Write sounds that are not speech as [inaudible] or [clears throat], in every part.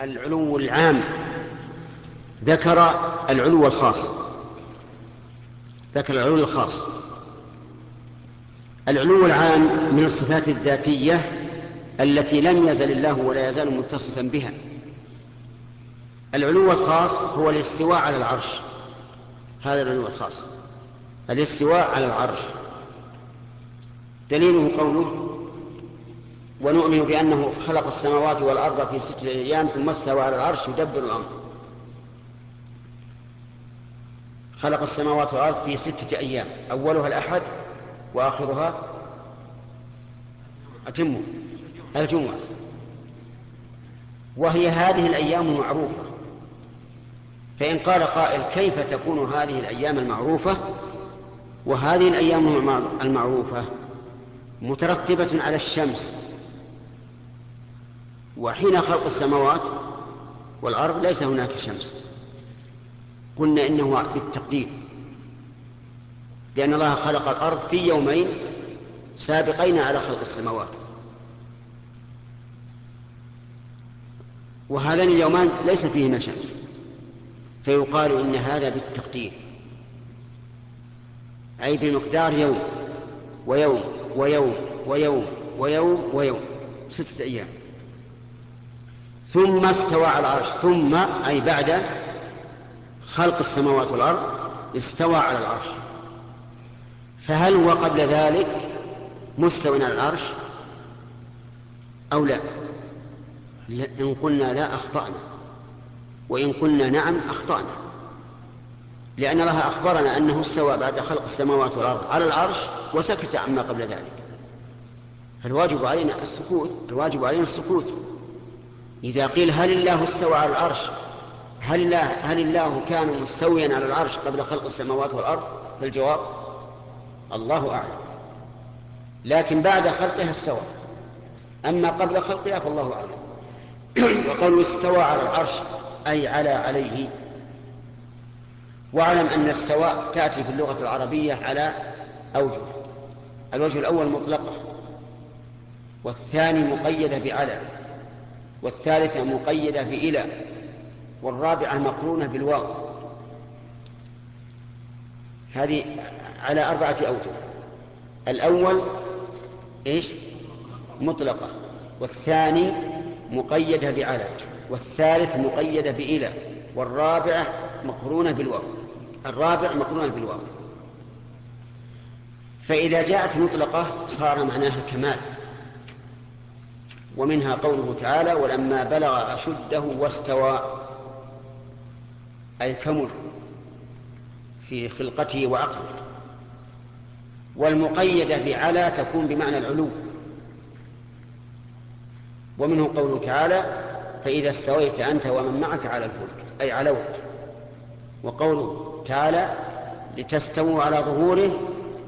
العلو العام ذكر العلو الخاص ذكر العلو الخاص. العلو العام من الصفات الذاتية التي لم يزل الله ولا يزال متصفا بها. العلو الخاص هو الاستواء على العرش. هذا العلو الخاص. الاستواء على العرش. دليله قوله ونؤمن بأنه خلق السماوات والأرض في ستة أيام ثم استوى على العرش يدبر الأمر. خلق السماوات والأرض في ستة أيام. أولها الأحد وآخرها أتموا الجمعة. وهي هذه الأيام المعروفة. فإن قال قائل كيف تكون هذه الأيام المعروفة؟ وهذه الأيام المعروفة مترتبة على الشمس. وحين خلق السماوات والأرض ليس هناك شمس. قلنا إنه بالتقدير. لأن الله خلق الأرض في يومين سابقين على خلق السماوات. وهذان اليومان ليس فيهما شمس. فيقال إن هذا بالتقدير. أي بمقدار يوم. ويوم ويوم ويوم ويوم ويوم. ستة أيام. ثم استوى على العرش ثم أي بعد خلق السماوات والأرض استوى على العرش. فهل هو قبل ذلك مستو على العرش أو لا؟ إن قلنا لا أخطأنا وإن قلنا نعم أخطأنا. لأن الله أخبرنا أنه استوى بعد خلق السماوات والأرض على العرش وسكت عما قبل ذلك. فالواجب علينا السكوت الواجب علينا السكوت. إذا قيل هل الله استوى على العرش هل الله, هل الله كان مستويا على العرش قبل خلق السماوات والأرض؟ فالجواب الله أعلم. لكن بعد خلقها استوى. أما قبل خلقها فالله أعلم. [clears throat] وقالوا استوى على العرش أي على عليه. واعلم أن استواء تأتي في اللغة العربية على أوجه. الوجه الأول مطلقة والثاني مقيدة بعلى والثالثة مقيدة بإلى والرابعة مقرونة بالواو. هذه على أربعة أوجه. الأول إيش؟ مطلقة. والثاني مقيدة بعلى. والثالث مقيدة بإلى. والرابعة مقرونة بالواو. الرابع مقرونة بالواو. فإذا جاءت مطلقة صار معناها الكمال ومنها قوله تعالى ولما بلغ أشده واستوى أي كمل في خلقته وعقله. والمقيدة بعلى تكون بمعنى العلو. ومنه قوله تعالى فإذا استويت أنت ومن معك على الفلك أي علوت وقوله تعالى لتستووا على ظهوره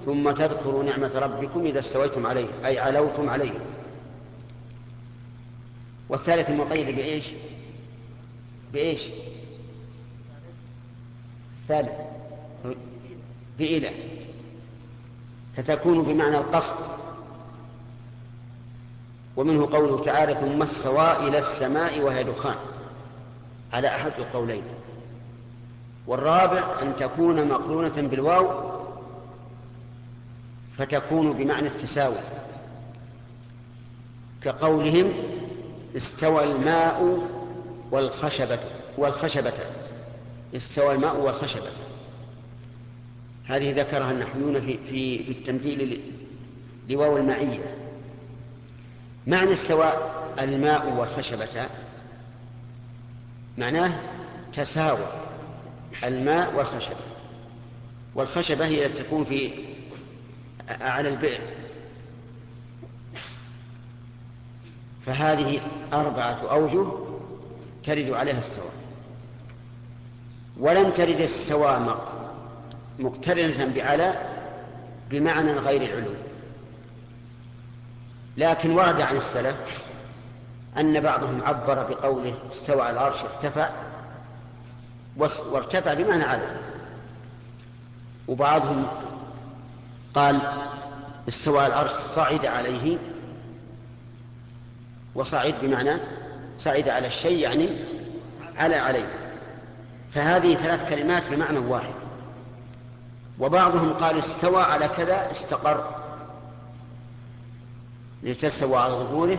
ثم تذكروا نعمة ربكم إذا استويتم عليه أي علوتم عليه. والثالث المقيد بإيش؟ بإيش؟ الثالث. بإلى فتكون بمعنى القصد. ومنه قوله تعالى ثم استوى إلى السماء وهي دخان. على أحد القولين. والرابع أن تكون مقرونة بالواو فتكون بمعنى التساوي. كقولهم استوى الماء والخشبة والخشبة. استوى الماء والخشبة. هذه ذكرها النحويون في في في التمثيل لواو المعية معنى استوى الماء والخشبة معناه تساوى الماء والخشبة. والخشبة هي تكون في على البئر. فهذه أربعة أوجه ترد عليها استوى ولم ترد السوى مقترنة بعلى بمعنى غير العلو. لكن ورد عن السلف أن بعضهم عبر بقوله استوى على العرش ارتفع وارتفع بمعنى على. وبعضهم قال استوى العرش صعد عليه وصعد بمعنى صعد على الشيء يعني على عليه. فهذه ثلاث كلمات بمعنى واحد. وبعضهم قال استوى على كذا استقر. لتستوى على ظهوره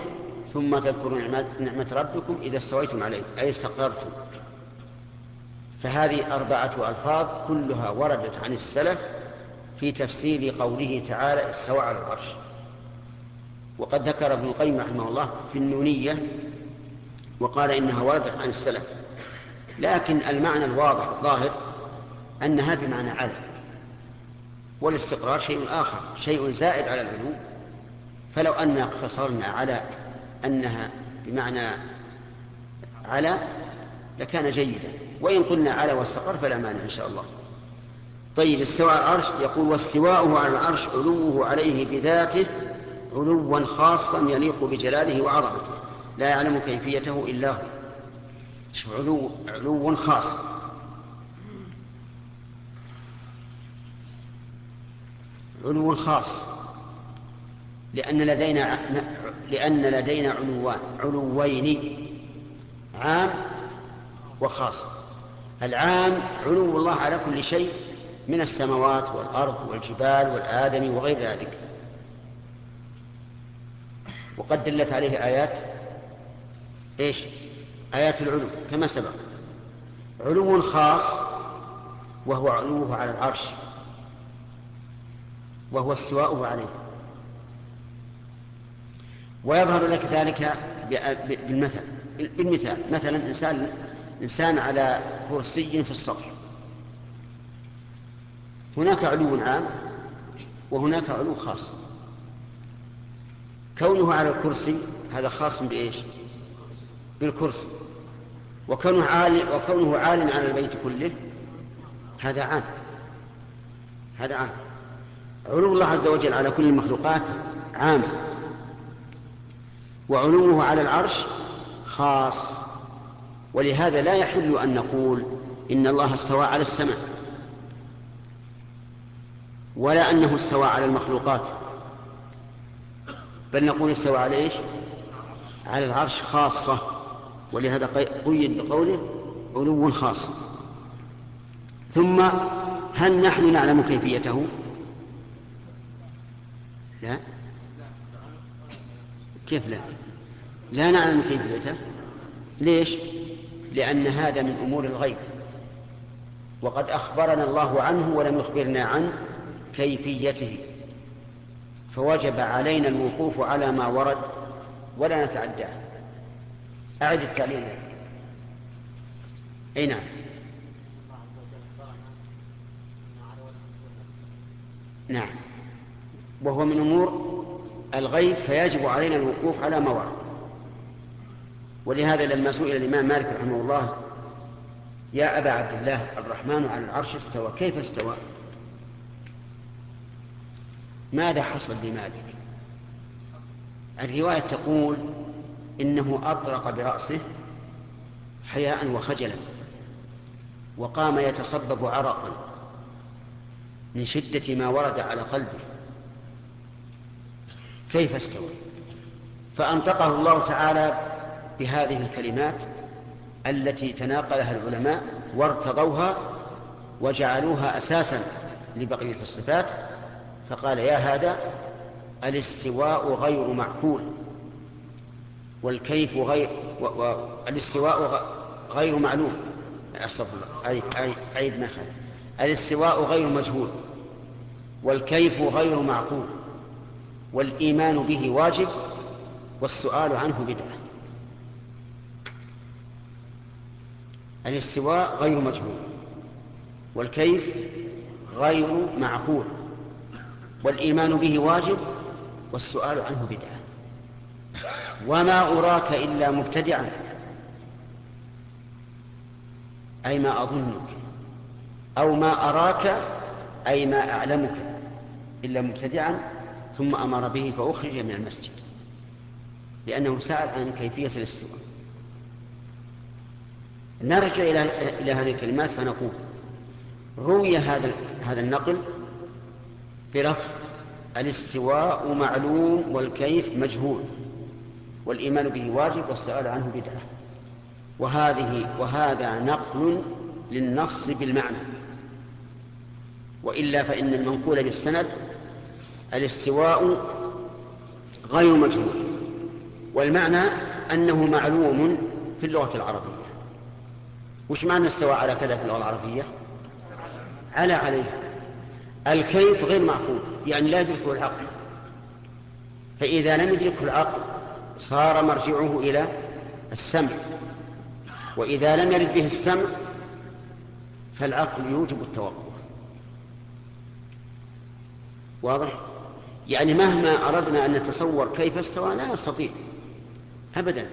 ثم تذكروا نعمة ربكم إذا استويتم عليه أي استقررتم فهذه أربعة ألفاظ كلها وردت عن السلف في تفسير قوله تعالى استوى على العرش. وقد ذكر ابن القيم رحمه الله في النونية وقال إنها وردت عن السلف لكن المعنى الواضح الظاهر أنها بمعنى على والاستقرار شيء آخر شيء زائد على العلو فلو أن اقتصرنا على أنها بمعنى على لكان جيدا وإن قلنا على واستقر فلا مانع إن شاء الله. طيب استوى على العرش يقول واستواؤه على العرش علوه عليه بذاته علوا خاصا يليق بجلاله وعظمته. لا يعلم كيفيته إلا هو. علو علو خاص. علو خاص. لأن لدينا لأن لدينا علوان علوين عام وخاص. العام علو الله على كل شيء من السماوات والأرض والجبال والآدم وغير ذلك. وقد دلت عليه آيات إيش؟ آيات العلو كما سبق. علو خاص وهو علوه على العرش وهو استواؤه عليه. ويظهر لك ذلك بالمثل بالمثال. مثلا إنسان إنسان على كرسي في السطح هناك علو عام وهناك علو خاص. كونه على الكرسي هذا خاص بإيش؟ بالكرسي. وكونه عال وكونه عال على البيت كله هذا عام. هذا عام. علو الله عز وجل على كل المخلوقات عام. وعلوه على العرش خاص. ولهذا لا يحل أن نقول إن الله استوى على السماء ولا أنه استوى على المخلوقات. بل نقول استوى على إيش؟ على العرش خاصة. ولهذا قيد بقوله علو خاص. ثم هل نحن نعلم كيفيته؟ لا. كيف لا؟ لا نعلم كيفيته. ليش؟ لأن هذا من أمور الغيب. وقد أخبرنا الله عنه ولم يخبرنا عن كيفيته. فوجب علينا الوقوف على ما ورد ولا نتعداه. أعد التعليل. أي نعم. نعم. وهو من أمور الغيب فيجب علينا الوقوف على ما ورد. ولهذا لما سئل الإمام مالك رحمه الله يا أبا عبد الله الرحمن على العرش استوى كيف استوى؟ ماذا حصل لمالك الرواية تقول إنه أطرق برأسه حياء وخجلا وقام يتصبب عرقا من شدة ما ورد على قلبه. كيف استوى؟ فأنطقه الله تعالى بهذه الكلمات التي تناقلها العلماء وارتضوها وجعلوها أساسا لبقية الصفات فقال يا هذا الاستواء غير معقول والكيف غير والاستواء غير معلوم. أستغفر الله. عيد ما الاستواء غير مجهول والكيف غير معقول والإيمان به واجب والسؤال عنه بدعة. الاستواء غير مجهول والكيف غير معقول. والإيمان به واجب والسؤال عنه بدعة. وما أراك إلا مبتدعا. أي ما أظنك. أو ما أراك أي ما أعلمك. إلا مبتدعا ثم أمر به فأخرج من المسجد. لأنه سأل عن كيفية الاستواء. نرجع إلى إلى هذه الكلمات فنقول روي هذا هذا النقل بلفظ الاستواء معلوم والكيف مجهول والإيمان به واجب والسؤال عنه بدعة. وهذه وهذا نقل للنص بالمعنى. وإلا فإن المنقول بالسند الاستواء غير مجهول والمعنى أنه معلوم في اللغة العربية. وش معنى استوى على كذا في اللغة العربية؟ على عليه الكيف غير معقول يعني لا يدركه العقل. فإذا لم يدركه العقل صار مرجعه إلى السمع. وإذا لم يرد به السمع فالعقل يوجب التوقف. واضح؟ يعني مهما أردنا أن نتصور كيف استوى لا نستطيع. أبدا.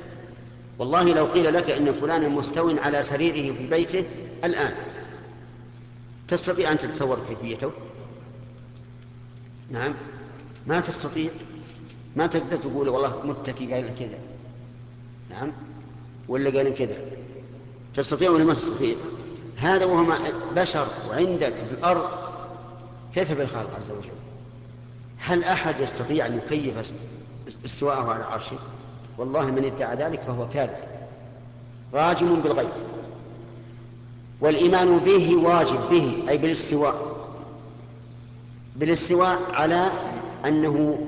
والله لو قيل لك إن فلانا مستو على سريره في بيته الآن تستطيع أن تتصور كيفيته؟ نعم. ما تستطيع. ما تقدر تقول والله متكي قال كذا. نعم. ولا قال كذا. تستطيع ولا ما تستطيع؟ هذا وهو بشر وعندك في الأرض. كيف بالخالق عز وجل؟ هل أحد يستطيع أن يكيف استواءه على عرشه؟ والله من ادعى ذلك فهو كاذب. راجم بالغيب. والإيمان به واجب به أي بالاستواء. بالاستواء على أنه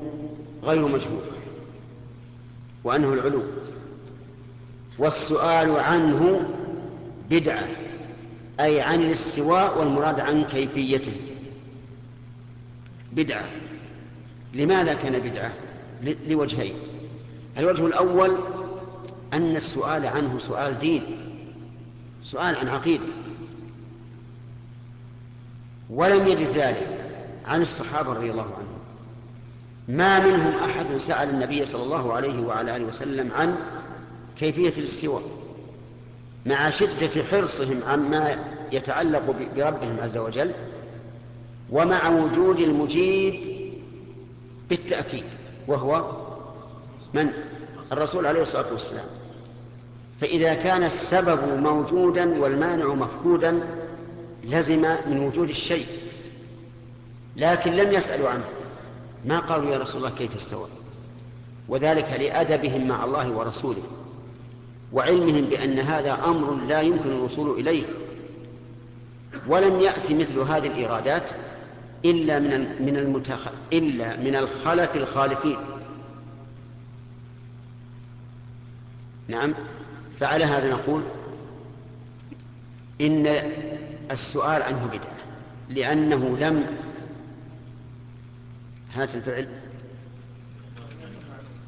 غير مجهول وأنه العلو. والسؤال عنه بدعة أي عن الاستواء والمراد عن كيفيته. بدعة. لماذا كان بدعة؟ لوجهين. الوجه الأول أن السؤال عنه سؤال دين سؤال عن عقيدة. ولم يرد ذلك. عن الصحابة رضي الله عنهم. ما منهم أحد سأل النبي صلى الله عليه وعلى آله وسلم عن كيفية الاستواء مع شدة حرصهم عما يتعلق بربهم عز وجل ومع وجود المجيب بالتأكيد وهو من؟ الرسول عليه الصلاة والسلام. فإذا كان السبب موجودا والمانع مفقودا لزم من وجود الشيء. لكن لم يسألوا عنه. ما قالوا يا رسول الله كيف استوى؟ وذلك لأدبهم مع الله ورسوله وعلمهم بأن هذا أمر لا يمكن الوصول إليه. ولم يأتي مثل هذه الإيرادات إلا من من المتخ... إلا من الخلف الخالفين. نعم فعلى هذا نقول إن السؤال عنه بدعة لأنه لم هات الفعل.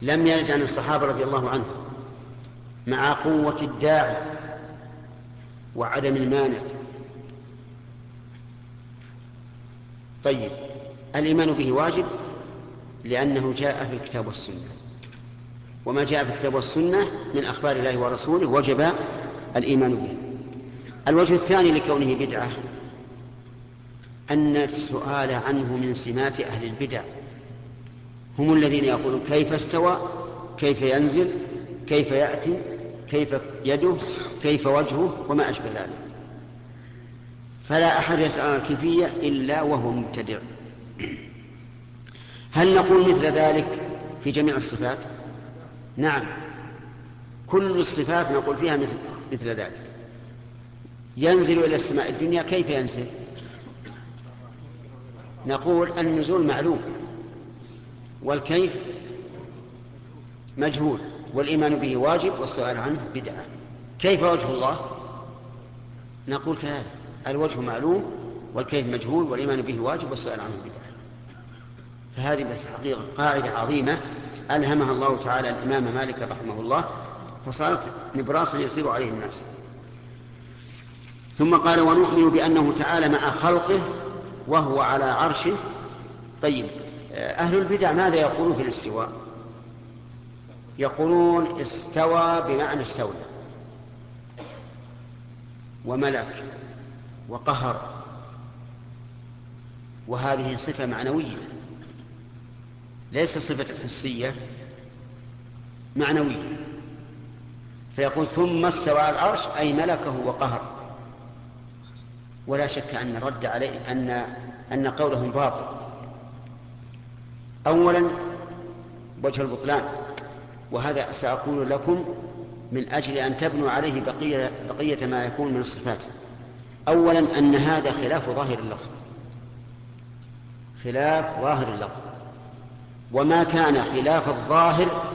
لم يرد عن الصحابة رضي الله عنهم. مع قوة الداعي وعدم المانع. طيب الإيمان به واجب؟ لأنه جاء في الكتاب والسنة. وما جاء في الكتاب والسنة من أخبار الله ورسوله وجب الإيمان به. الوجه الثاني لكونه بدعة. أن السؤال عنه من سمات أهل البدع. هم الذين يقولون كيف استوى كيف ينزل كيف يأتي كيف يده كيف وجهه وما أشبه ذلك. فلا أحد يسأل عن الكيفية إلا وهو مبتدع. هل نقول مثل ذلك في جميع الصفات؟ نعم. كل الصفات نقول فيها مثل, مثل ذلك. ينزل إلى السماء الدنيا كيف ينزل؟ نقول النزول معلوم والكيف مجهول والإيمان به واجب والسؤال عنه بدعة. كيف وجه الله؟ نقول كذلك. الوجه معلوم والكيف مجهول والإيمان به واجب والسؤال عنه بدعة. فهذه بالحقيقة قاعدة عظيمة ألهمها الله تعالى الإمام مالك رحمه الله فصارت نبراسا يصير عليه الناس. ثم قال ونؤمن بأنه تعالى مع خلقه وهو على عرشه. طيب أهل البدع ماذا يقولون في الاستواء؟ يقولون استوى بمعنى استولى. وملك وقهر. وهذه صفة معنوية. ليس صفة حسية معنوية. فيقول ثم استوى على العرش أي ملكه وقهر. ولا شك أن الرد عليه أن أن قولهم باطل. أولا وجه البطلان وهذا سأقول لكم من أجل أن تبنوا عليه بقية, بقية ما يكون من الصفات. أولا أن هذا خلاف ظاهر اللفظ. خلاف ظاهر اللفظ. وما كان خلاف الظاهر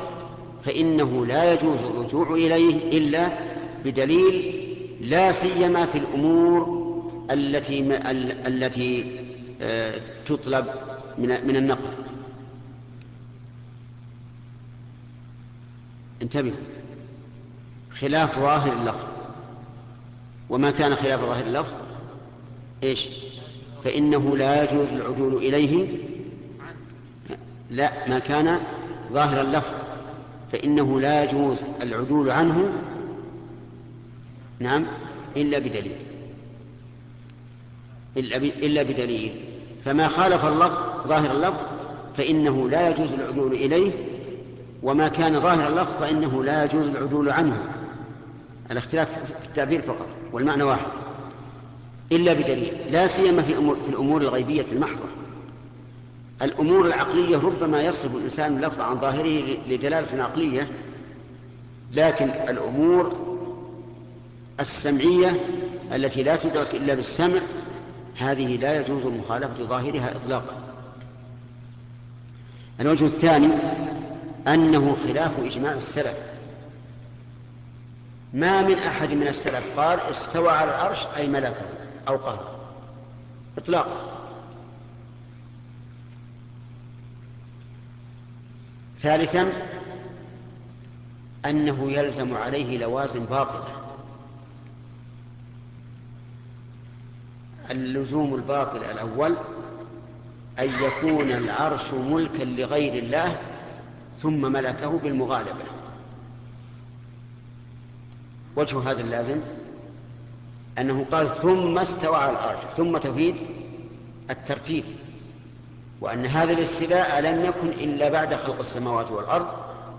فإنه لا يجوز الرجوع إليه إلا بدليل لا سيما في الأمور التي التي آه، تطلب من من النقل. انتبهوا خلاف ظاهر اللفظ. وما كان خلاف ظاهر اللفظ إيش؟ فإنه لا يجوز العدول إليه. لا ما كان ظاهر اللفظ. فإنه لا يجوز العدول عنه. نعم إلا بدليل. إلا بدليل. فما خالف اللفظ ظاهر اللفظ فإنه لا يجوز العدول إليه وما كان ظاهر اللفظ فإنه لا يجوز العدول عنه. الاختلاف في التعبير فقط والمعنى واحد. إلا بدليل لا سيما في, في الأمور الغيبية المحضة. الأمور العقلية ربما يصف الإنسان اللفظ عن ظاهره لدلالة عقلية لكن الأمور السمعية التي لا تدرك إلا بالسمع هذه لا يجوز مخالفة ظاهرها إطلاقا. الوجه الثاني أنه خلاف إجماع السلف. ما من أحد من السلف قال استوى على العرش أي ملكه أو قهر إطلاقا. ثالثا أنه يلزم عليه لوازم باطلة. اللزوم الباطل الأول أن يكون العرش ملكا لغير الله ثم ملكه بالمغالبة. وجه هذا اللازم أنه قال ثم استوى على العرش ثم تفيد الترتيب وأن هذا الاستيلاء لم يكن إلا بعد خلق السماوات والأرض.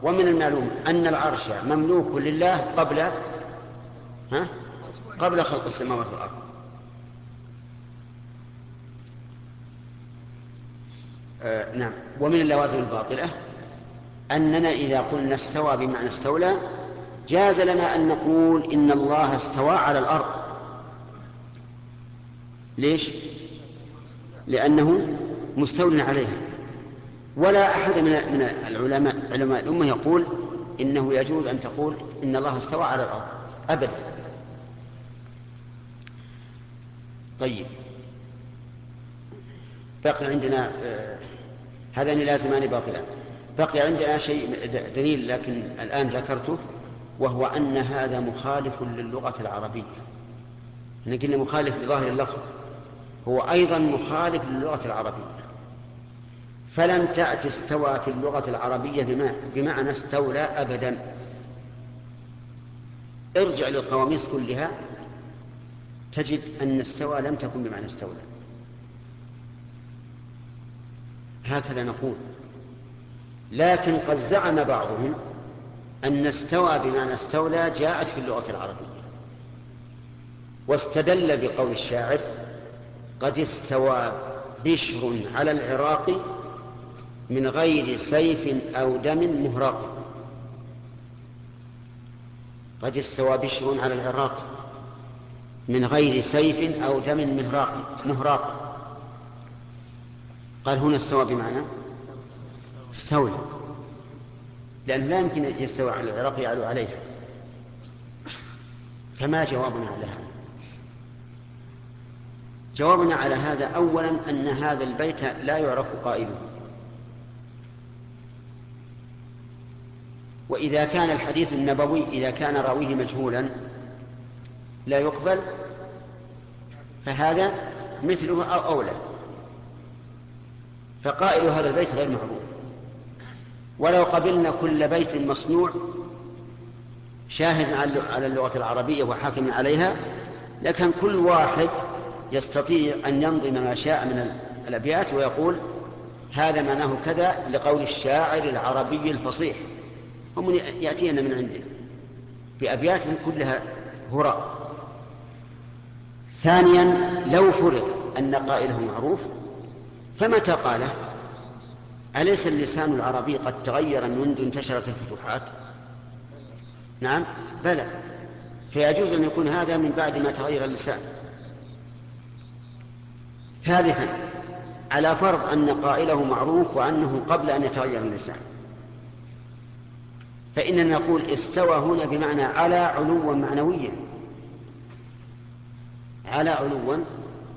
ومن المعلوم أن العرش مملوك لله قبل ها؟ قبل خلق السماوات والأرض. آه نعم. ومن اللوازم الباطلة أننا إذا قلنا استوى بمعنى استولى جاز لنا أن نقول إن الله استوى على الأرض. ليش؟ لأنه مستول عليها. ولا أحد من من العلماء علماء الأمة يقول إنه يجوز أن تقول إن الله استوى على الأرض. أبدا. طيب. بقي عندنا آه هذان لازمان باطلان. بقي عندنا شيء دليل لكن الآن ذكرته وهو أن هذا مخالف للغة العربية. إحنا قلنا مخالف لظاهر اللفظ. هو أيضا مخالف للغة العربية. فلم تأت استوى في اللغة العربية بمعنى استولى أبدا. ارجع للقواميس كلها تجد أن استوى لم تكن بمعنى استولى. هكذا نقول. لكن قد زعم بعضهم أن استوى بمعنى استولى جاءت في اللغة العربية. واستدل بقول الشاعر قد استوى بشر على العراق من غير سيف أو دم مهراق. قد استوى بشر على العراق من غير سيف أو دم مهراق مهراق. قال هنا استوى بمعنى استولى لأنه لا يمكن أن يستوى على العراق يعلو عليها. فما جوابنا على هذا؟ جوابنا على هذا أولا أن هذا البيت لا يعرف قائله. وإذا كان الحديث النبوي إذا كان راويه مجهولا لا يقبل فهذا مثله أو أولى. فقائل هذا البيت غير معروف ولو قبلنا كل بيت مصنوع شاهد على اللغة العربية وحاكم عليها لكن كل واحد يستطيع أن ينظم ما شاء من الأبيات ويقول هذا معناه كذا لقول الشاعر العربي الفصيح. هم يأتينا من عنده بأبيات كلها هراء. ثانيا لو فرض أن قائله معروف فمتى قاله أليس اللسان العربي قد تغير منذ انتشرت الفتوحات؟ نعم بلى. فيجوز أن يكون هذا من بعد ما تغير اللسان. ثالثا على فرض أن قائله معروف وأنه قبل أن يتغير اللسان. فإننا نقول استوى هنا بمعنى على علوا معنويا. على علوا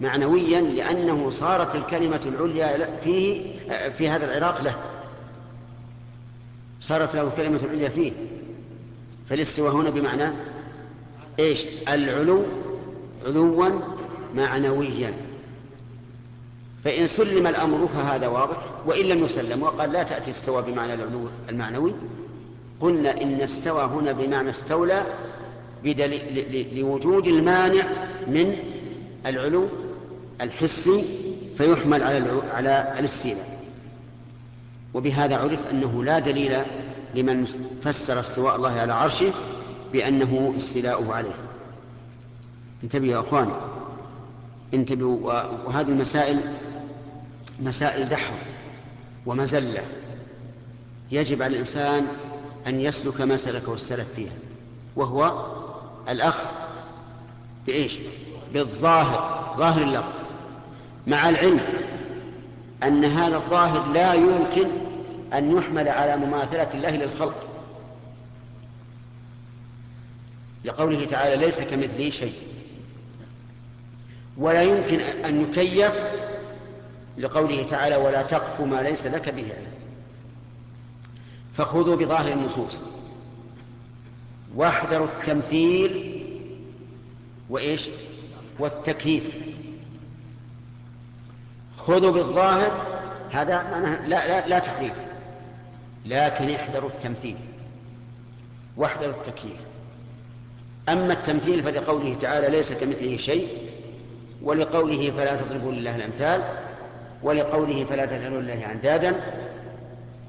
معنويا لأنه صارت الكلمة العليا فيه في هذا العراق له. صارت له الكلمة العليا فيه. فالاستواء هنا بمعنى إيش؟ العلو علوا معنويا. فإن سلم الأمر فهذا واضح وإن لم يسلم وقال لا تأتي استوى بمعنى العلو المعنوي. قلنا إن استوى هنا بمعنى استولى لوجود المانع من العلو الحسي فيحمل على على الاستيلاء. وبهذا عرف أنه لا دليل لمن فسر استواء الله على عرشه بأنه استيلاؤه عليه. انتبهوا يا أخواني. انتبهوا وهذه المسائل مسائل دحر ومزلة. يجب على الإنسان أن يسلك ما سلكه السلف فيها وهو الأخذ بإيش؟ بالظاهر ظاهر اللفظ. مع العلم أن هذا الظاهر لا يمكن أن يحمل على مماثلة الله للخلق. لقوله تعالى ليس كمثله شيء. ولا يمكن أن يكيف لقوله تعالى ولا تقف ما ليس لك به علم. فخذوا بظاهر النصوص. واحذروا التمثيل وإيش؟ والتكييف. خذوا بالظاهر هذا معناه لا, لا, لا تحريف لكن احذروا التمثيل واحذروا التكييف. أما التمثيل فلقوله تعالى ليس كمثله شيء ولقوله فلا تضربوا لله الأمثال ولقوله فلا تجعلوا لله أندادا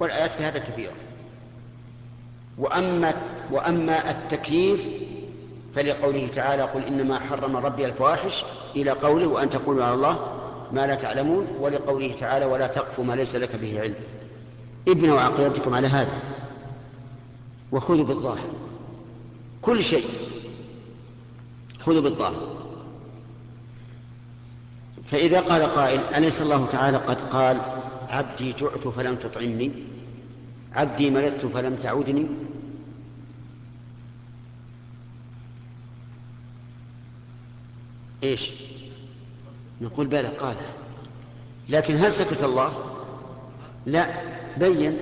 والآيات في هذا كثيرة. وأما, وأما التكييف فلقوله تعالى قل إنما حرم ربي الفواحش إلى قوله وأن تقولوا على الله ما لا تعلمون ولقوله تعالى ولا تقف ما ليس لك به علم. ابنوا عقيدتكم على هذا. وخذوا بالظاهر. كل شيء. خذوا بالظاهر. فإذا قال قائل أليس الله تعالى قد قال عبدي جعت فلم تطعمني. عبدي مرضت فلم تعودني. إيش؟ نقول بلى قال. لكن هل سكت الله؟ لا. بين.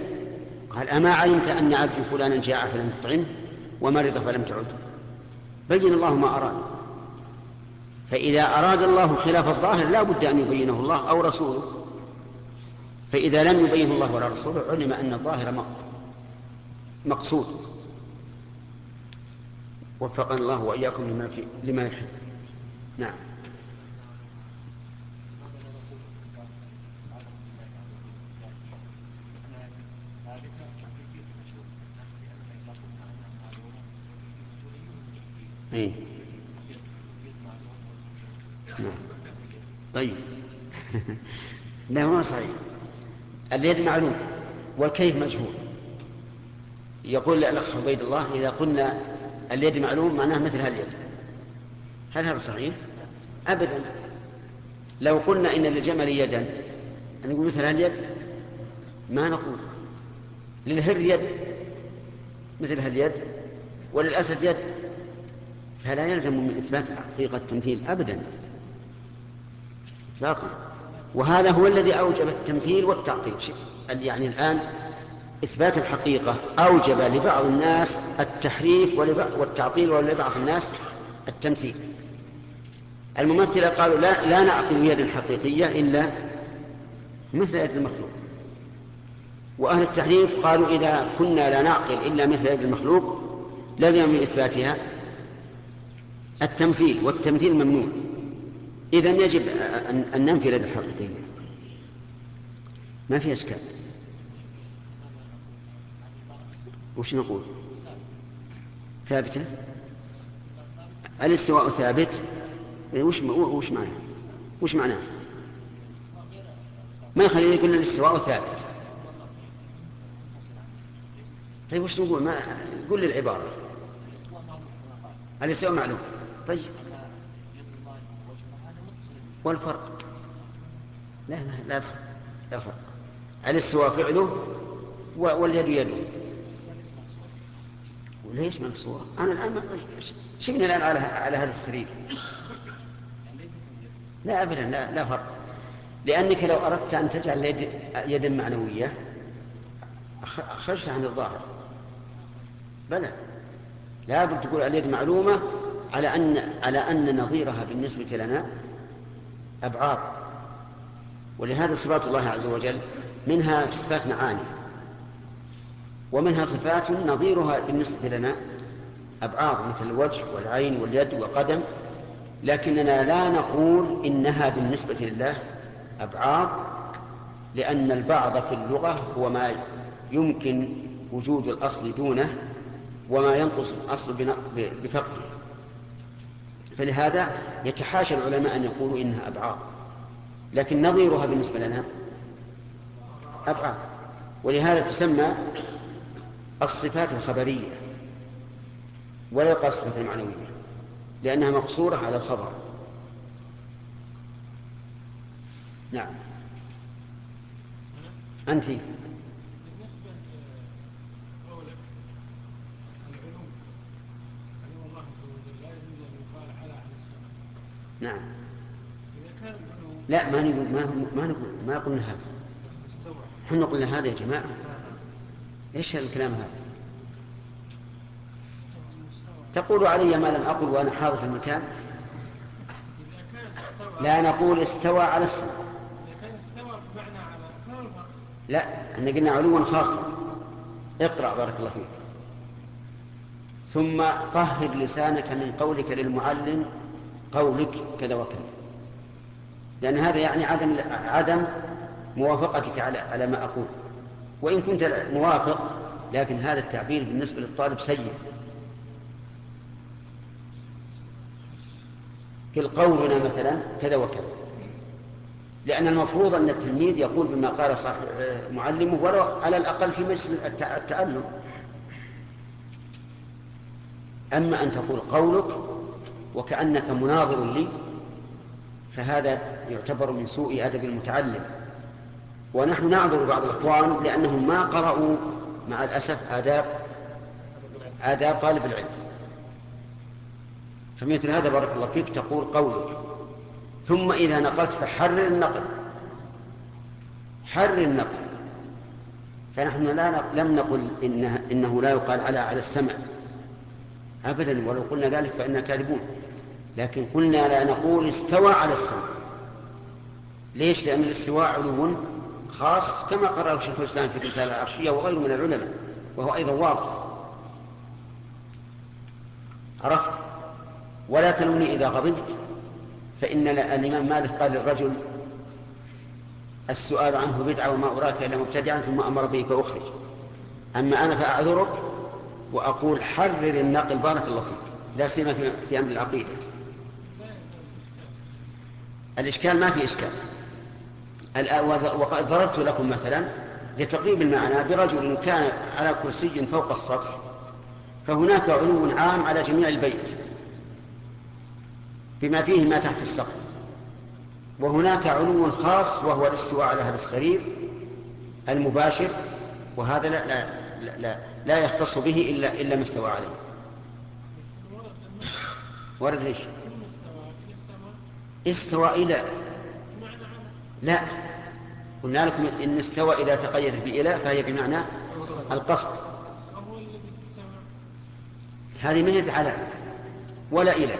قال أما علمت أن عبدي فلانا جاع فلم تطعمه ومرض فلم تعد. بين الله ما أراد. فإذا أراد الله خلاف الظاهر لا بد أن يبينه الله أو رسوله. فإذا لم يبينه الله ولا رسوله علم أن الظاهر مقصود. وفقنا الله وإياكم لما, لما يحب. نعم. إيه؟ نعم. طيب. [laughs] لا ما صحيح. اليد معلوم والكيف مجهول. يقول الأخ عبيد الله إذا قلنا اليد معلوم معناه مثل هاليد. هل هذا صحيح؟ أبدا. لو قلنا إن للجمل يدا نقول مثل هاليد؟ ما نقول. للهر يد مثل هاليد. وللأسد يد؟ فلا يلزم من إثبات حقيقة التمثيل أبدا. إطلاقا. وهذا هو الذي أوجب التمثيل والتعطيل. يعني الآن إثبات الحقيقة أوجب لبعض الناس التحريف والتعطيل ولبعض الناس التمثيل. الممثلة قالوا لا, لا نعقل يدا حقيقية إلا مثل يد المخلوق. وأهل التحريف قالوا إذا كنا لا نعقل إلا مثل يد المخلوق لزم من إثباتها التمثيل والتمثيل ممنوع. إذا يجب أن ننفي اليد الحقيقية ما في أشكال. وش نقول؟ ثابتة؟ الاستواء ثابت؟ إيه، وش وش معناه وش معناه ما يخلي يقول الاستواء ثابت. طيب وش نقول؟ ما قول لي العبارة الاستواء معلوم. طيب. والفرق؟ لا لا لا فرق لا فرق. الاستواء فعله؟ واليد يده. وليش مكسورة؟ أنا الآن شفني الآن على على هذا السرير. لا أبدا لا لا فرق. لأنك لو أردت أن تجعل يد يدا معنوية أخرجت عن الظاهر. بلى. لابد تقول اليد معلومة على أن على أن نظيرها بالنسبة لنا أبعاد. ولهذا صفات الله عز وجل منها صفات معاني ومنها صفات نظيرها بالنسبة لنا أبعاد مثل الوجه والعين واليد والقدم. لكننا لا نقول إنها بالنسبة لله أبعاد لأن البعض في اللغة هو ما يمكن وجود الأصل دونه وما ينقص الأصل بفقده. فلهذا يتحاشى العلماء أن يقولوا إنها أبعاد. لكن نظيرها بالنسبة لنا أبعاد. ولهذا تسمى الصفات الخبرية ولا يقال المعنوية لأنها مقصورة على الخبر. نعم. أنت؟ نعم. لا ما نقول ما ما نقول ما قلنا هذا. إحنا قلنا هذا يا جماعة. إيش الكلام هذا؟ تقول علي ما لم أقل وأنا حاضر في المكان؟ لا نقول استوى على السماء. لا إحنا قلنا علوا خاصا. اقرأ بارك الله فيك. ثم طهر لسانك من قولك للمعلم قولك كذا وكذا. لأن هذا يعني عدم عدم موافقتك على على ما أقول. وإن كنت موافق لكن هذا التعبير بالنسبة للطالب سيء. في قولنا مثلا كذا وكذا. لأن المفروض أن التلميذ يقول بما قال صاحب معلمه ولو على الأقل في مجلس التعلم أما أن تقول قولك وكأنك مناظر لي فهذا يعتبر من سوء أدب المتعلم. ونحن نعذر بعض الإخوان لأنهم ما قرأوا مع الأسف آداب آداب طالب العلم. فمثل هذا بارك الله فيك تقول قولك. ثم إذا نقلت فحرر النقل. حرر النقل. فنحن لا لم نقل إنه, إنه لا يقال على على السمع. أبدا ولو قلنا ذلك فإنا كاذبون. لكن قلنا لا نقول استوى على السماء. ليش؟ لأن الاستواء علو خاص كما قرأه شيخ الإسلام في الرسالة العرشية وغيره من العلماء وهو أيضا واضح. عرفت؟ ولا تلوني إذا غضبت فإن الإمام مالك قال للرجل السؤال عنه بدعة وما أراك إلا مبتدعا ثم أمر به فأخرج أما أنا فأعذرك وأقول حرر النقل بارك الله فيك. لا سيما في أمر العقيدة. الإشكال ما في إشكال. وقد ضربت لكم مثلا لتقريب المعنى برجل كان على كرسي فوق السطح فهناك علو عام على جميع البيت بما فيه ما تحت السقف. وهناك علو خاص وهو الاستواء على هذا السرير المباشر وهذا لا لا لا, لا, لا يختص به إلا إلا ما استوى عليه. ورد إيش؟ استوى إلى. لا. قلنا لكم إن استوى إذا تقيدت بإلى فهي بمعنى القصد. هذه ما هي على ولا إلى.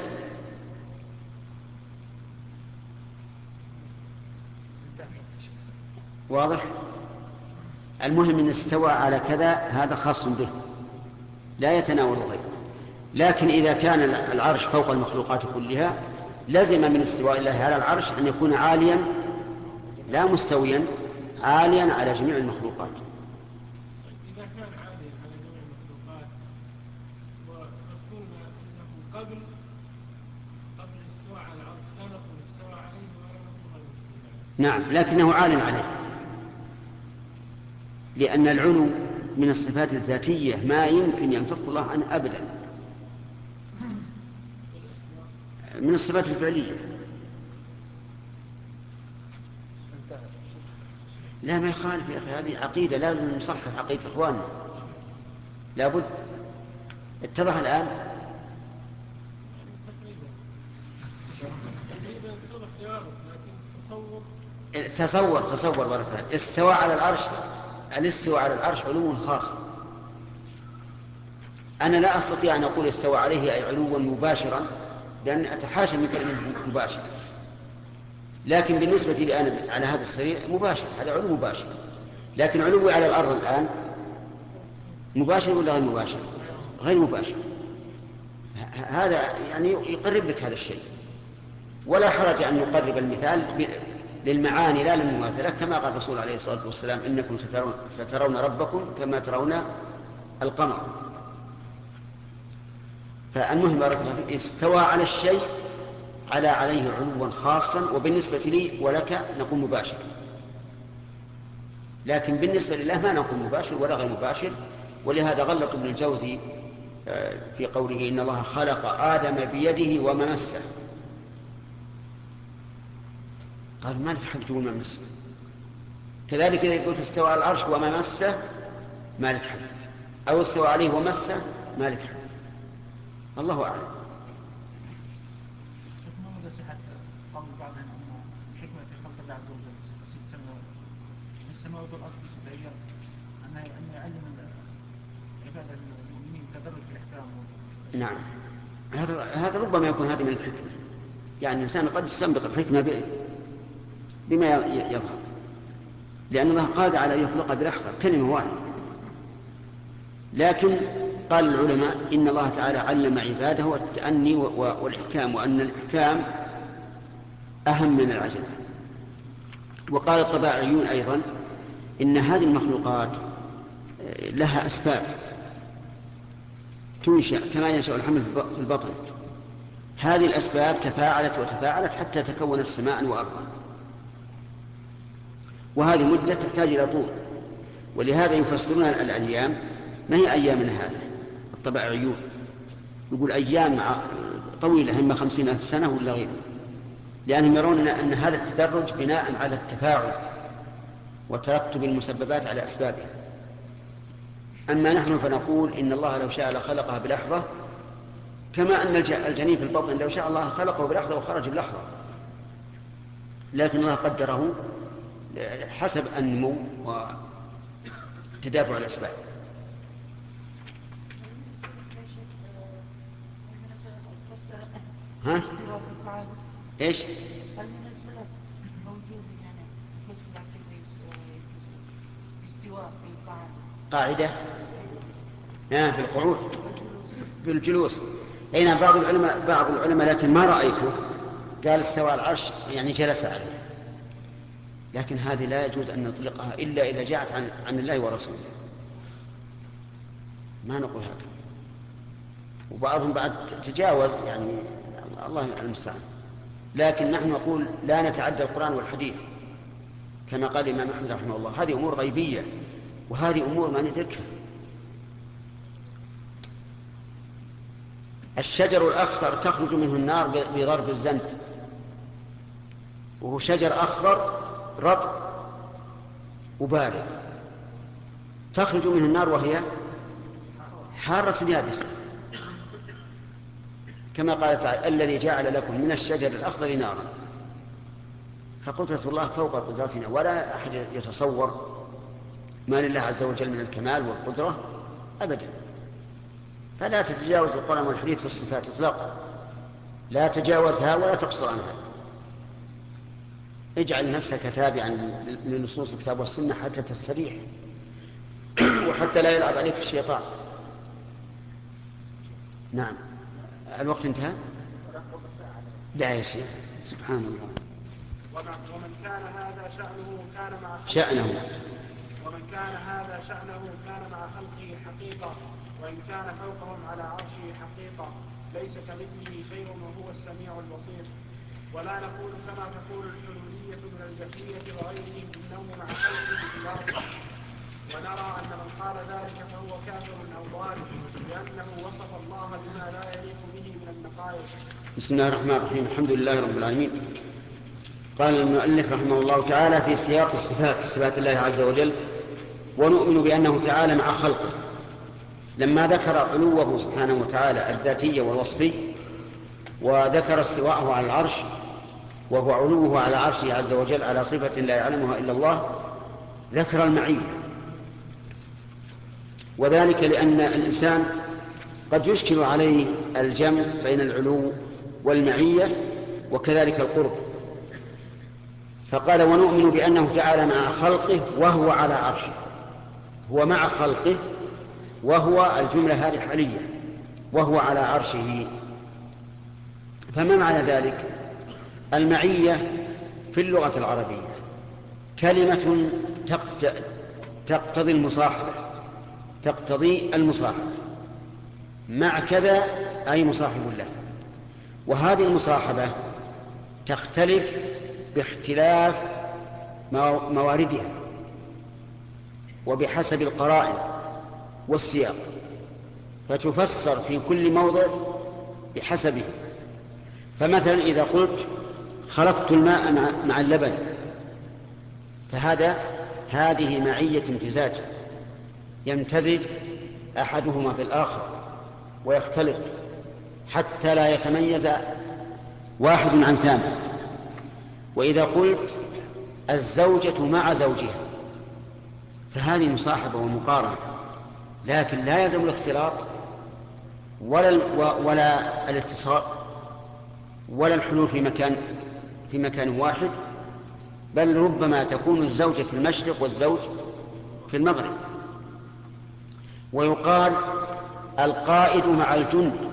واضح؟ المهم إن استوى على كذا هذا خاص به. لا يتناول غيره لكن إذا كان العرش فوق المخلوقات كلها لزم من استواء الله على العرش أن يكون عاليا لا مستويا عاليا على جميع المخلوقات. إذا كان عاليا على جميع المخلوقات وقلنا أنه قبل قبل الاستواء على العرش لا نقول استوى عليه ولا نقول نعم لكنه عال عليه. لأن العلو من الصفات الذاتية ما يمكن ينفك الله عنه أبدا. من الصفات الفعلية. لا ما يخالف يا أخي هذه عقيدة لازم نصحح عقيدة إخواننا. لابد اتضح الآن. تصور. تصور الله استوى على العرش. الاستواء على العرش علو خاص. أنا لا أستطيع أن أقول استوى عليه أي علوا مباشرا لأن أتحاشى من كلمة مباشر لكن بالنسبة لي أنا على هذا السرير مباشر هذا علو مباشر. لكن علوي على الأرض الآن مباشر ولا غير مباشر؟ غير مباشر. هذا يعني يقرب لك هذا الشيء. ولا حرج أن نقرب المثال للمعاني لا للمماثلة كما قال الرسول عليه الصلاة والسلام إنكم سترون, سترون ربكم كما ترون القمر. فالمهم بارك الله فيك استوى على الشيء على عليه علوا خاصا وبالنسبة لي ولك نقول مباشر. لكن بالنسبة لله ما نقول مباشر ولا غير مباشر. ولهذا غلط ابن الجوزي آه، في قوله إن الله خلق آدم بيده وما مسه قال ما لك حق تقول ما مسه. كذلك إذا قلت استوى على العرش وما مسه ما لك حق أو استوى عليه ومسه ما لك حق الله أعلم السماوات والأرض في ست أيام. أن يعلم عباد المؤمنين تدرج نعم. هذا هذا ربما يكون هذا من الحكمة. يعني الإنسان قد يستنبط الحكمة بما يظهر. لأن الله قادر على أن يخلق بلحظة كلمة واحدة. لكن قال العلماء إن الله تعالى علم عباده التأني والإحكام وأن الإحكام أهم من العجلة وقال الطباعيون أيضا إن هذه المخلوقات لها أسباب. تنشأ كما ينشأ الحمل في البطن. هذه الأسباب تفاعلت وتفاعلت حتى تكون السماء وأرضا. وهذه مدة تحتاج إلى طول. ولهذا يفسرون الأيام ما هي أيامنا هذا الطبيعيون يقول أيام طويلة إما خمسين ألف سنة ولا غيره لأنهم يرون أن هذا التدرج بناء على التفاعل وترتب المسببات على أسبابها. أما نحن فنقول إن الله لو شاء لخلقها بلحظة كما أن الجنين في البطن لو شاء الله خلقه بلحظة وخرج بلحظة. لكن الله قدره حسب النمو وتدافع الأسباب ها؟ إيش؟ قاعدة؟ نعم في القعود في الجلوس اي نعم بعض العلماء بعض العلماء لكن ما رأيته قال استوى العرش يعني جلس عليه لكن هذه لا يجوز أن نطلقها إلا إذا جاءت عن عن الله ورسوله. ما نقول هكذا. وبعضهم بعد تجاوز يعني الله المستعان. لكن نحن نقول لا نتعدى القرآن والحديث كما قال الإمام أحمد رحمه الله. هذه أمور غيبية وهذه أمور ما ندركها. الشجر الأخضر تخرج منه النار بضرب الزند وهو شجر أخضر رطب وبارد. تخرج منه النار وهي حارة يابسة كما قال تعالى الذي جعل لكم من الشجر الأخضر نارا. فقدرة الله فوق قدرتنا ولا أحد يتصور ما لله عز وجل من الكمال والقدرة أبدا. فلا تتجاوز القرآن والحديث في الصفات إطلاقا. لا تجاوزها ولا تقصر عنها. اجعل نفسك تابعا لنصوص الكتاب والسنة حتى تستريح [clears throat] وحتى لا يلعب عليك الشيطان. نعم. الوقت انتهى؟ لا يا شيخ. سبحان الله. ومن كان هذا شأنه كان مع شأنه. ومن كان هذا شأنه كان مع خلقه حقيقة. وإن كان فوقهم على عرشه حقيقة. ليس كمثله شيء وهو السميع البصير. ولا نقول كما تقول الحلولية من الجهمية وغيرهم إنه مع في الأرض ونرى أن من قال ذلك فهو كافر أو ضال لأنه وصف الله بما لا يليق به من النقائص. بسم الله الرحمن الرحيم. الحمد لله رب العالمين. قال المؤلف رحمه الله تعالى في سياق الصفات صفات الله عز وجل ونؤمن بأنه تعالى مع خلقه. لما ذكر علوه سبحانه وتعالى الذاتي والوصفي وذكر استواءه على العرش وهو علوه على عرشه عز وجل على صفة لا يعلمها إلا الله ذكر المعية. وذلك لأن الإنسان قد يشكل عليه الجمع بين العلو والمعية وكذلك القرب. فقال ونؤمن بأنه تعالى مع خلقه وهو على عرشه هو مع خلقه وهو الجملة هذه حالية وهو على عرشه فما معنى ذلك؟ المعية في اللغة العربية. كلمة تقتضي المصاحبة تقتضي المصاحبة. مع كذا أي مصاحب له. وهذه المصاحبة تختلف باختلاف مواردها وبحسب القرائن والسياق. فتفسر في كل موضع بحسبه. فمثلا إذا قلت خلطت الماء مع اللبن فهذا هذه معية امتزاج. يمتزج أحدهما في الآخر ويختلط حتى لا يتميز واحد عن ثاني. وإذا قلت الزوجة مع زوجها فهذه مصاحبة ومقارنة لكن لا يلزم الاختلاط ولا ولا الاتصال ولا الحلول في مكان في مكان واحد بل ربما تكون الزوجة في المشرق والزوج في المغرب. ويقال القائد مع الجند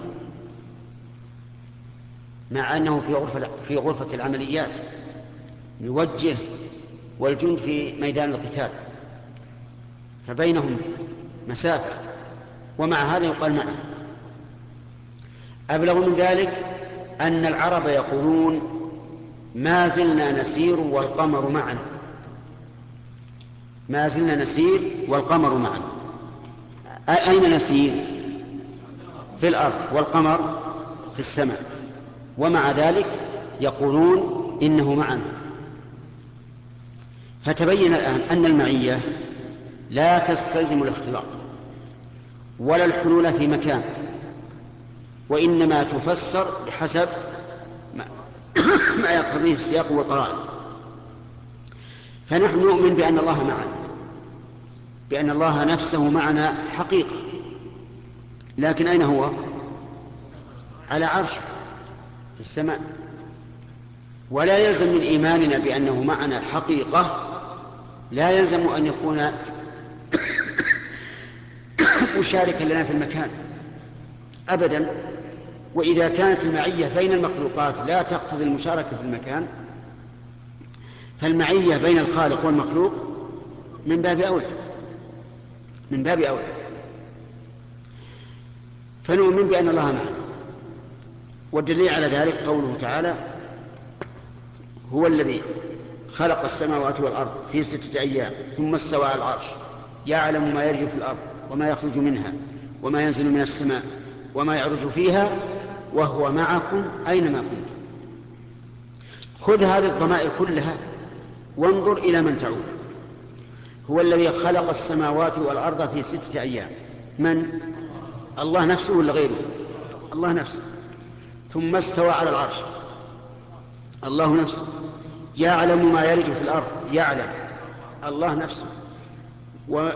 مع أنه في غرفة, في غرفة العمليات يوجه والجند في ميدان القتال. فبينهم مسافة ومع هذا يقال معه. أبلغ من ذلك أن العرب يقولون ما زلنا نسير والقمر معنا. ما زلنا نسير والقمر معنا. أين نسير؟ في الأرض والقمر في السماء. ومع ذلك يقولون إنه معنا. فتبين الآن أن المعية لا تستلزم الاختلاط ولا الحلول في مكان. وإنما تفسر بحسب [coughs] ما, يقتضيه السياق والقرائن. فنحن نؤمن بأن الله معنا بأن الله نفسه معنا حقيقة. لكن أين هو؟ على عرشه في السماء. ولا يلزم من إيماننا بأنه معنا حقيقة لا يلزم أن يكون [coughs] مشاركا لنا في المكان. أبدا وإذا كانت المعية بين المخلوقات لا تقتضي المشاركة في المكان فالمعية بين الخالق والمخلوق من باب أولى من باب أولى. فنؤمن بأن الله معنا. والدليل على ذلك قوله تعالى هو الذي خلق السماوات والأرض في ستة أيام ثم استوى على العرش يعلم ما يرجو في الأرض وما يخرج منها وما ينزل من السماء وما يعرج فيها وهو معكم أينما كنتم. خذ هذه الضمائر كلها وانظر إلى من تعود. هو الذي خلق السماوات والأرض في ستة أيام. من؟ الله نفسه ولا غيره؟ الله نفسه. ثم استوى على العرش. الله نفسه. يعلم ما يلج في الأرض. يعلم. الله نفسه. وما,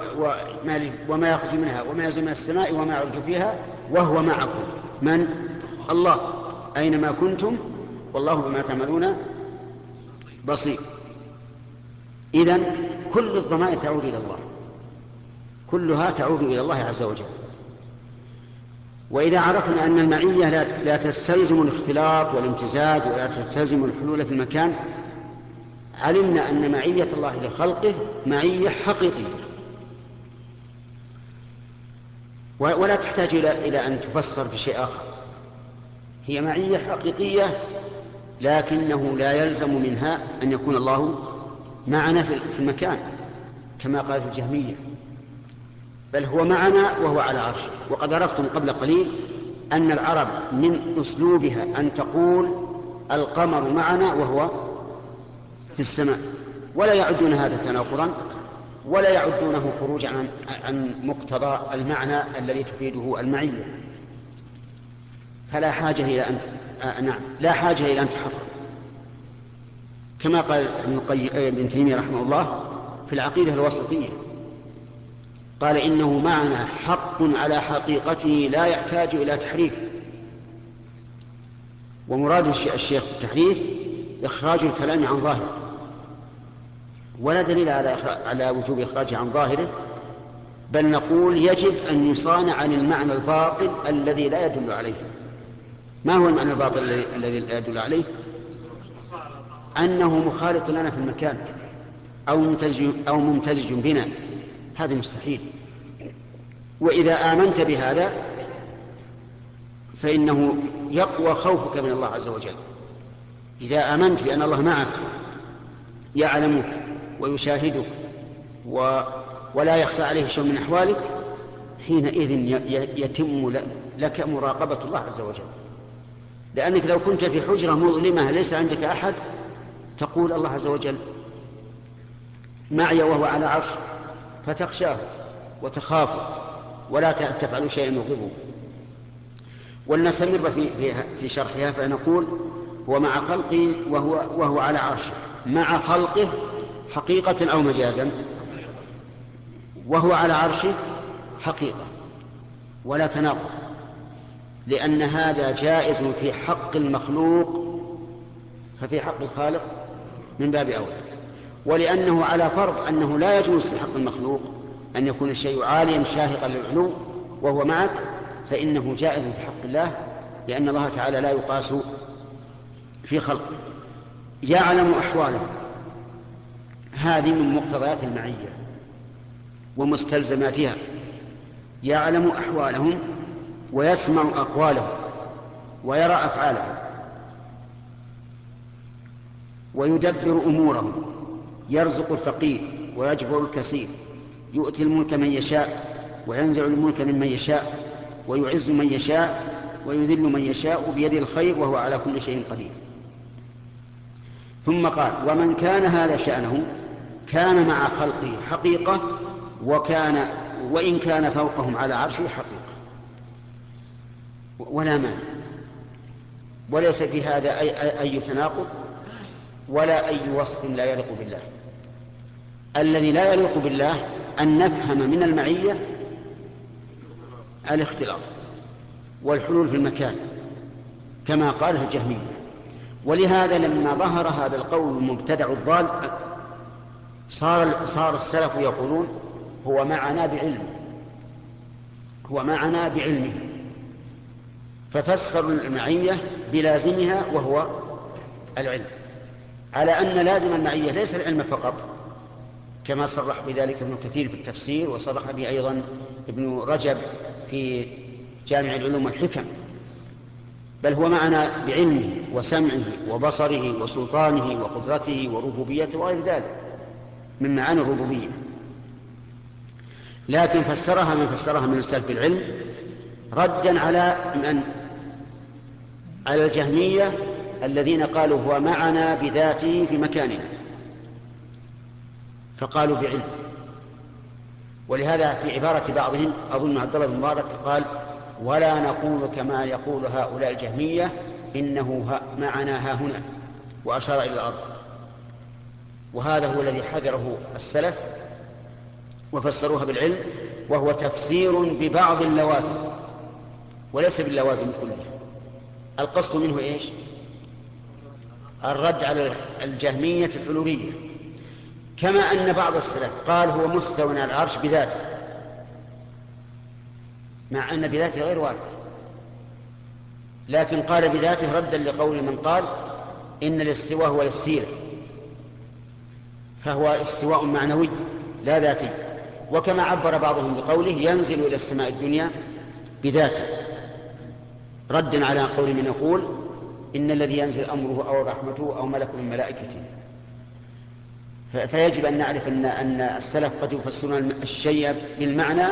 وما يخرج منها وما ينزل من السماء وما يعرج فيها وهو معكم. من؟ الله أينما كنتم والله بما تعملون بصير. إذا كل الضمائر تعود إلى الله. كلها تعود إلى الله عز وجل. وإذا عرفنا أن المعية لا تستلزم الاختلاط والامتزاج ولا تستلزم الحلول في المكان علمنا أن معية الله لخلقه معية حقيقية. ولا تحتاج إلى أن تفسر بشيء آخر. هي معية حقيقية لكنه لا يلزم منها أن يكون الله معنا في المكان كما قالت الجهمية. بل هو معنا وهو على عرشه. وقد عرفتم قبل قليل أن العرب من أسلوبها أن تقول القمر معنا وهو في السماء. ولا يعدون هذا تناقضا ولا يعدونه خروجا عن, مقتضى المعنى الذي تفيده المعية. فلا حاجة إلى أن آه نعم. لا حاجة إلى أن تحرم. كما قال ابن, القي... ابن تيمية رحمه الله في العقيدة الوسطية. قال إنه معنى حق على حقيقته لا يحتاج إلى تحريف. ومراد الشيخ بالتحريف إخراج الكلام عن ظاهره. ولا دليل على على وجوب إخراجه عن ظاهره بل نقول يجب أن يصان عن المعنى الباطل الذي لا يدل عليه. ما هو المعنى الباطل الذي يدل عليه؟ أنه مخالط لنا في المكان أو ممتزج, أو ممتزج بنا. هذا مستحيل. وإذا آمنت بهذا فإنه يقوى خوفك من الله عز وجل. إذا آمنت بأن الله معك يعلمك ويشاهدك و ولا يخفى عليه شيء من أحوالك حينئذ يتم لك مراقبة الله عز وجل. لأنك لو كنت في حجرة مظلمة ليس عندك أحد تقول الله عز وجل معي وهو على عرش فتخشاه وتخافه ولا تفعل شيئا يغضبه. ولنستمر في, في, شرحها فنقول هو مع خلقه وهو, وهو على عرشه. مع خلقه حقيقة أو مجازا؟ وهو على عرشه حقيقة. ولا تناقض. لأن هذا جائز في حق المخلوق ففي حق الخالق من باب أولى. ولأنه على فرض أنه لا يجوز في حق المخلوق أن يكون الشيء عاليا شاهقا للعلو وهو معك فإنه جائز في حق الله لأن الله تعالى لا يقاس في خلقه يعلم أحواله هذه من مقتضيات المعية ومستلزماتها. يعلم أحوالهم ويسمع أقوالهم ويرى أفعالهم ويدبر أمورهم يرزق الفقير ويجبر الكثير يؤتي الملك من يشاء وينزع الملك ممن يشاء ويعز من يشاء ويذل من يشاء بيده الخير وهو على كل شيء قدير. ثم قال ومن كان هذا شأنه كان مع خلقه حقيقة وكان وإن كان فوقهم على عرشه حقيقة. ولا مانع. وليس في هذا أي, أي تناقض ولا أي وصف لا يليق بالله. الذي لا يليق بالله أن نفهم من المعية الاختلاط والحلول في المكان كما قاله الجهمية. ولهذا لما ظهر هذا القول المبتدع الضال صار صار السلف يقولون هو معنا بعلمه. هو معنا بعلمه. ففسروا المعية بلازمها وهو العلم. على أن لازم المعية ليس العلم فقط كما صرح بذلك ابن كثير في التفسير وصرح به أيضا ابن رجب في جامع العلوم والحكم. بل هو معنا بعلمه وسمعه وبصره وسلطانه وقدرته وربوبيته وغير ذلك من معاني الربوبية. لكن فسرها من فسرها من السلف العلم ردا على من على الجهمية الذين قالوا هو معنا بذاته في مكاننا. فقالوا بعلم. ولهذا في عبارة بعضهم أظن عبد الله بن مبارك قال ولا نقول كما يقول هؤلاء الجهمية إنه معنا ها هنا. وأشار إلى الأرض. وهذا هو الذي حذره السلف وفسروها بالعلم وهو تفسير ببعض اللوازم وليس باللوازم كلها. القصد منه إيش؟ الرد على الجهمية العلوية. كما أن بعض السلف قال هو مستوى على العرش بذاته مع أن بذاته غير وارد لكن قال بذاته ردا لقول من قال إن الاستواء هو الاستيلاء فهو استواء معنوي لا ذاتي. وكما عبر بعضهم بقوله ينزل إلى السماء الدنيا بذاته. ردا على قول من يقول إن الذي ينزل أمره أو رحمته أو ملك من ملائكته. فيجب أن نعرف أن أن السلف قد يفسرون الشيء بالمعنى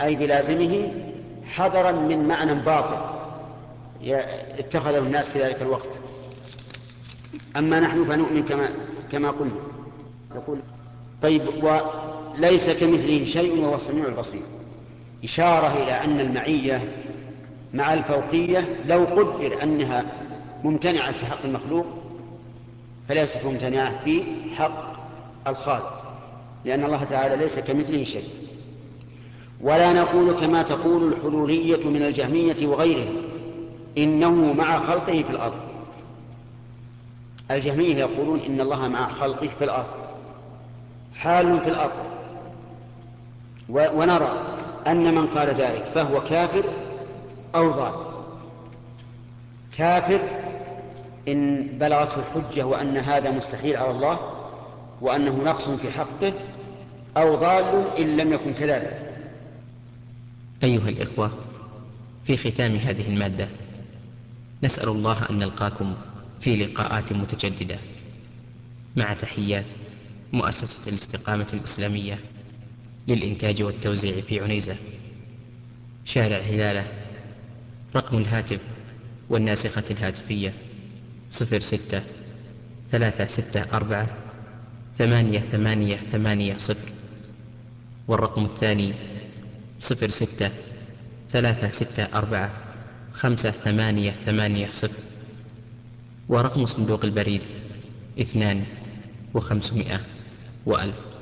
أي بلازمه حذرا من معنى باطل. اتخذه الناس في ذلك الوقت. أما نحن فنؤمن كما كما قلنا. يقول طيب وليس كمثله شيء وهو السميع البصير. إشارة إلى أن المعية مع الفوقية لو قدر أنها ممتنعة في حق المخلوق فليست ممتنعة في حق الخالق لأن الله تعالى ليس كمثله شيء. ولا نقول كما تقول الحلولية من الجهمية وغيرهم إنه مع خلقه في الأرض. الجهمية يقولون إن الله مع خلقه في الأرض. حال في الأرض. ونرى أن من قال ذلك فهو كافر أو ضال كافر إن بلغته الحجة وأن هذا مستحيل على الله وأنه نقص في حقه أو ضال إن لم يكن كذلك. أيها الإخوة في ختام هذه المادة نسأل الله أن نلقاكم في لقاءات متجددة. مع تحيات مؤسسة الاستقامة الإسلامية للإنتاج والتوزيع في عنيزة. شارع هلالة رقم الهاتف والناسخة الهاتفية صفر ستة ثلاثة ستة أربعة ثمانية ثمانية ثمانية صفر والرقم الثاني صفر ستة ثلاثة ستة أربعة خمسة ثمانية ثمانية صفر ورقم صندوق البريد اثنان وخمسمائة وألف